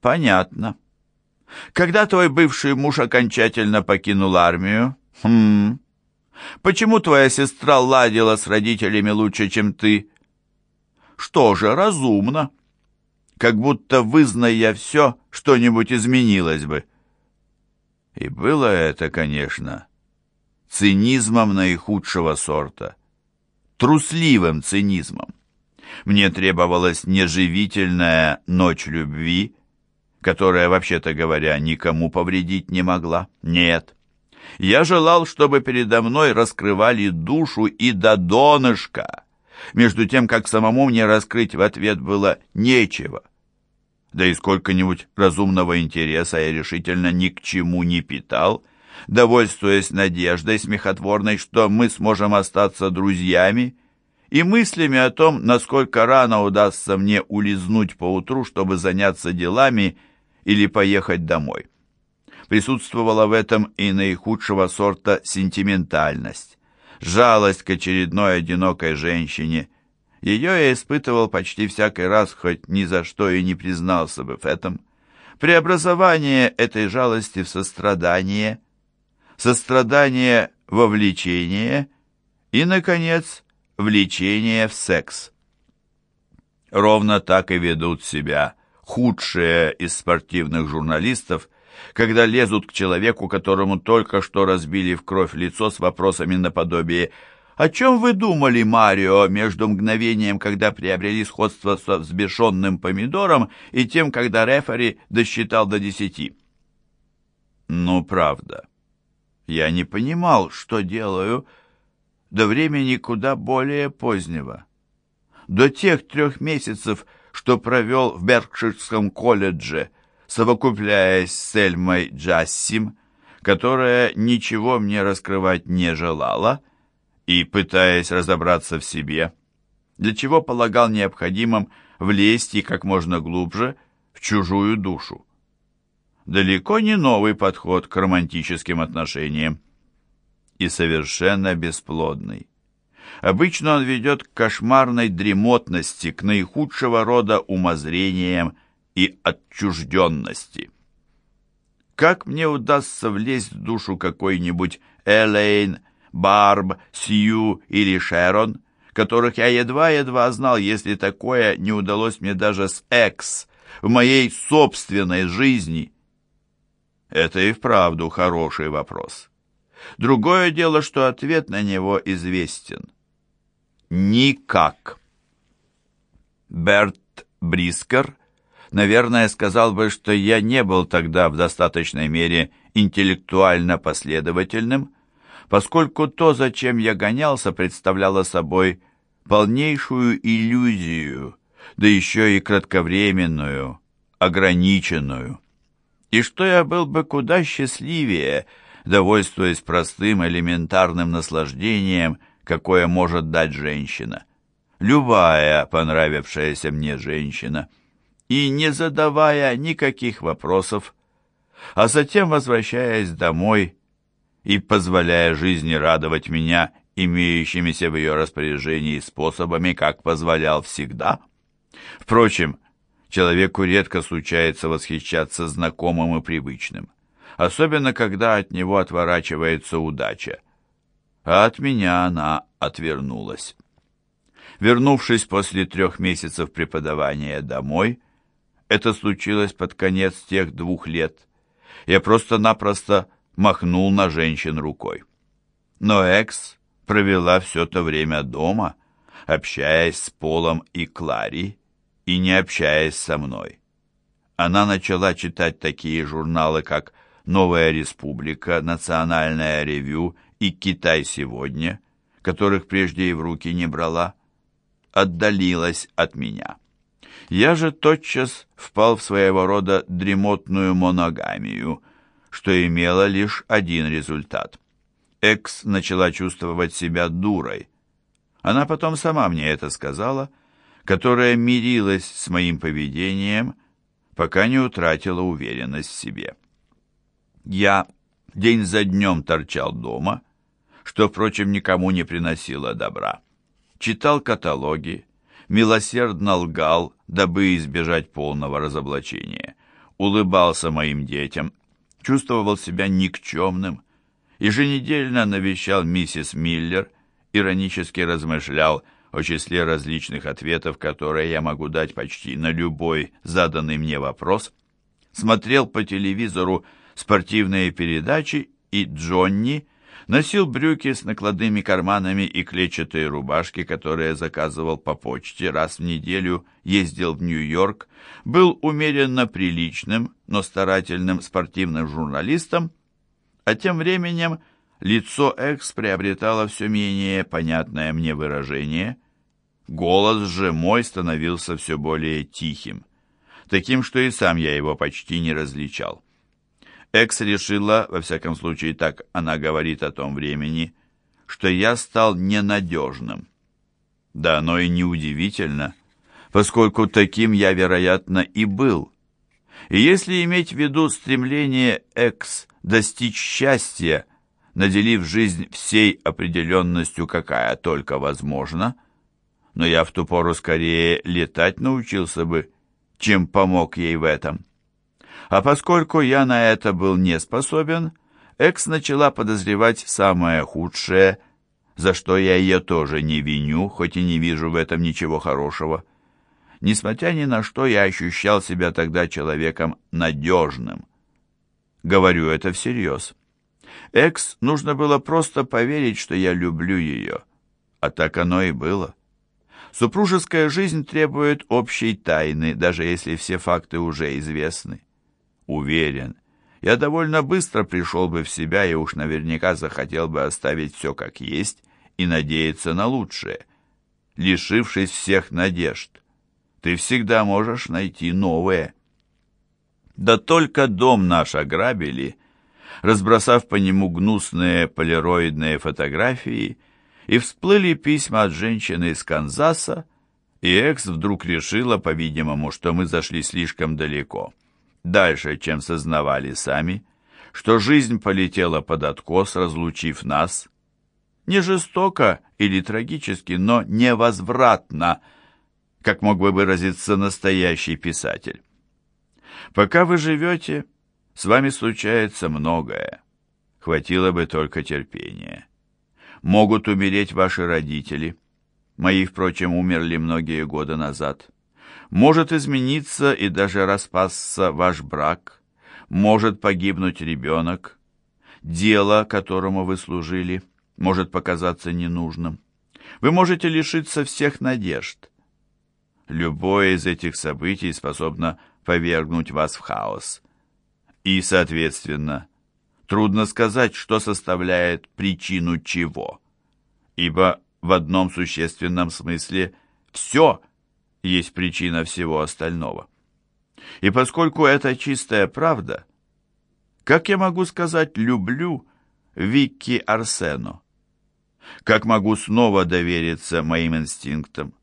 Понятно. Когда твой бывший муж окончательно покинул армию? Хм. Почему твоя сестра ладила с родителями лучше, чем ты? Что же, разумно. Как будто, вызная все, что-нибудь изменилось бы. И было это, конечно, цинизмом наихудшего сорта. Трусливым цинизмом. Мне требовалась неживительная ночь любви, которая, вообще-то говоря, никому повредить не могла. Нет. Я желал, чтобы передо мной раскрывали душу и до донышка, между тем, как самому мне раскрыть в ответ было нечего. Да и сколько-нибудь разумного интереса я решительно ни к чему не питал, довольствуясь надеждой смехотворной, что мы сможем остаться друзьями, и мыслями о том, насколько рано удастся мне улизнуть поутру, чтобы заняться делами или поехать домой. Присутствовала в этом и наихудшего сорта сентиментальность, жалость к очередной одинокой женщине. Ее я испытывал почти всякий раз, хоть ни за что и не признался бы в этом. Преобразование этой жалости в сострадание, сострадание во влечение и, наконец, влечение в секс. Ровно так и ведут себя худшие из спортивных журналистов, когда лезут к человеку, которому только что разбили в кровь лицо с вопросами наподобие «О чем вы думали, Марио, между мгновением, когда приобрели сходство со взбешенным помидором, и тем, когда рефери досчитал до десяти?» Ну, правда. Я не понимал, что делаю до времени куда более позднего. До тех трех месяцев, что провел в Беркширском колледже, совокупляясь с Эльмой Джассим, которая ничего мне раскрывать не желала, и пытаясь разобраться в себе, для чего полагал необходимым влезть и как можно глубже в чужую душу. Далеко не новый подход к романтическим отношениям и совершенно бесплодный. Обычно он ведет к кошмарной дремотности, к наихудшего рода умозрениям и отчужденности. Как мне удастся влезть в душу какой-нибудь Элейн, Барб, Сью или Шерон, которых я едва-едва знал, если такое не удалось мне даже с Экс в моей собственной жизни? Это и вправду хороший вопрос. Другое дело, что ответ на него известен. Никак. Берт Брискер, наверное, сказал бы, что я не был тогда в достаточной мере интеллектуально последовательным, поскольку то, зачем я гонялся, представляло собой полнейшую иллюзию, да еще и кратковременную, ограниченную, и что я был бы куда счастливее, довольствуясь простым элементарным наслаждением, какое может дать женщина. Любая понравившаяся мне женщина. И не задавая никаких вопросов, а затем возвращаясь домой и позволяя жизни радовать меня имеющимися в ее распоряжении способами, как позволял всегда. Впрочем, человеку редко случается восхищаться знакомым и привычным особенно когда от него отворачивается удача. А от меня она отвернулась. Вернувшись после трех месяцев преподавания домой, это случилось под конец тех двух лет, я просто-напросто махнул на женщин рукой. Но Экс провела все то время дома, общаясь с Полом и Клари, и не общаясь со мной. Она начала читать такие журналы, как «Новая республика», «Национальное ревю» и «Китай сегодня», которых прежде и в руки не брала, отдалилась от меня. Я же тотчас впал в своего рода дремотную моногамию, что имело лишь один результат. Экс начала чувствовать себя дурой. Она потом сама мне это сказала, которая мирилась с моим поведением, пока не утратила уверенность в себе. Я день за днем торчал дома, что, впрочем, никому не приносило добра. Читал каталоги, милосердно лгал, дабы избежать полного разоблачения. улыбался моим детям, чувствовал себя никчемным, еженедельно навещал миссис Миллер, иронически размышлял о числе различных ответов, которые я могу дать почти на любой заданный мне вопрос, смотрел по телевизору спортивные передачи, и Джонни носил брюки с накладными карманами и клетчатые рубашки, которые заказывал по почте раз в неделю, ездил в Нью-Йорк, был умеренно приличным, но старательным спортивным журналистом, а тем временем лицо Экс приобретало все менее понятное мне выражение, голос же мой становился все более тихим, таким, что и сам я его почти не различал. Экс решила, во всяком случае так она говорит о том времени, что я стал ненадежным. Да оно и неудивительно, поскольку таким я, вероятно, и был. И если иметь в виду стремление Экс достичь счастья, наделив жизнь всей определенностью, какая только возможна, но я в ту пору скорее летать научился бы, чем помог ей в этом. А поскольку я на это был не способен, Экс начала подозревать самое худшее, за что я ее тоже не виню, хоть и не вижу в этом ничего хорошего. Несмотря ни на что, я ощущал себя тогда человеком надежным. Говорю это всерьез. Экс нужно было просто поверить, что я люблю ее. А так оно и было. Супружеская жизнь требует общей тайны, даже если все факты уже известны. Уверен, я довольно быстро пришел бы в себя и уж наверняка захотел бы оставить все как есть и надеяться на лучшее. Лишившись всех надежд, ты всегда можешь найти новые. Да только дом наш ограбили, разбросав по нему гнусные полироидные фотографии, и всплыли письма от женщины из Канзаса, и Экс вдруг решила, по-видимому, что мы зашли слишком далеко дальше, чем сознавали сами, что жизнь полетела под откос, разлучив нас, не жестоко или трагически, но невозвратно, как мог бы выразиться настоящий писатель. Пока вы живете, с вами случается многое. Хватило бы только терпения. Могут умереть ваши родители. Мои, впрочем, умерли многие годы назад. Может измениться и даже распасться ваш брак, может погибнуть ребенок, дело, которому вы служили, может показаться ненужным. Вы можете лишиться всех надежд. Любое из этих событий способно повергнуть вас в хаос. И, соответственно, трудно сказать, что составляет причину чего. Ибо в одном существенном смысле все – есть причина всего остального. И поскольку это чистая правда, как я могу сказать «люблю» Викки Арсену? Как могу снова довериться моим инстинктам?